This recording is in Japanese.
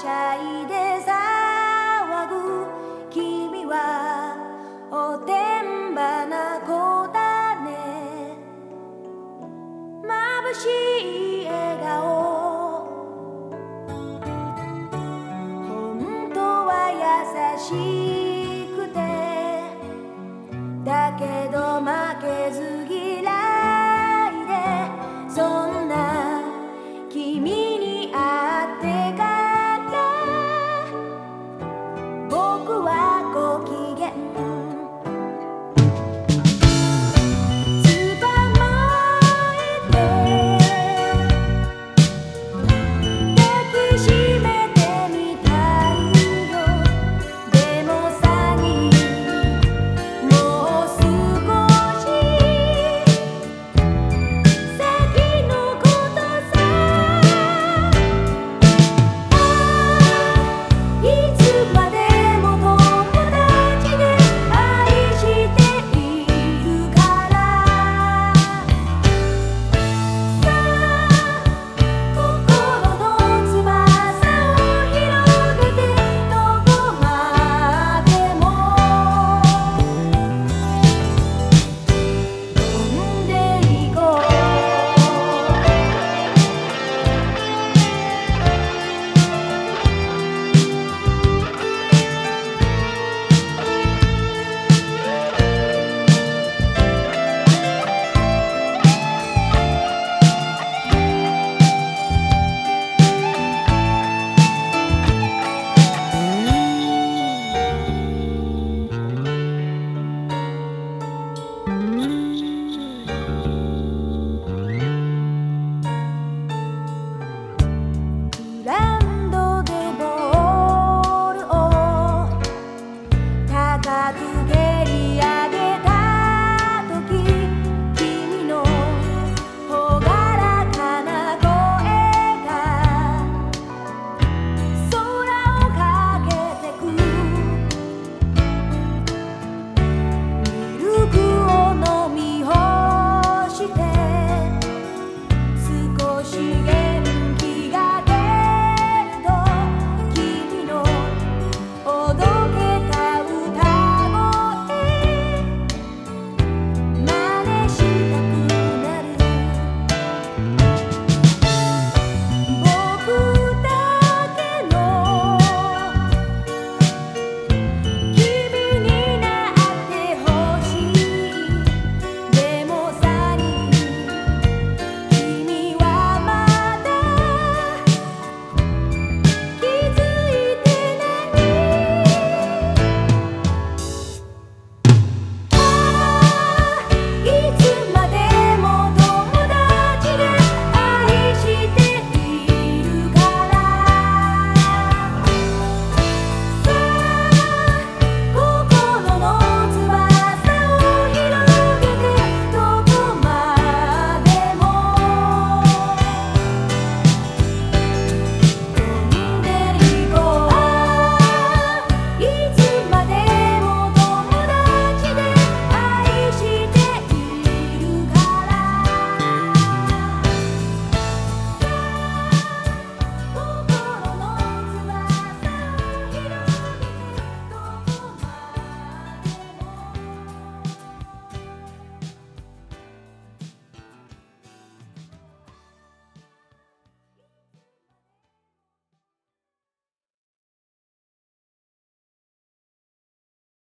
しゃいで騒ぐ君はおてんばな子だね眩しい笑顔本当は優しくてだけど負けず嫌いでそんな君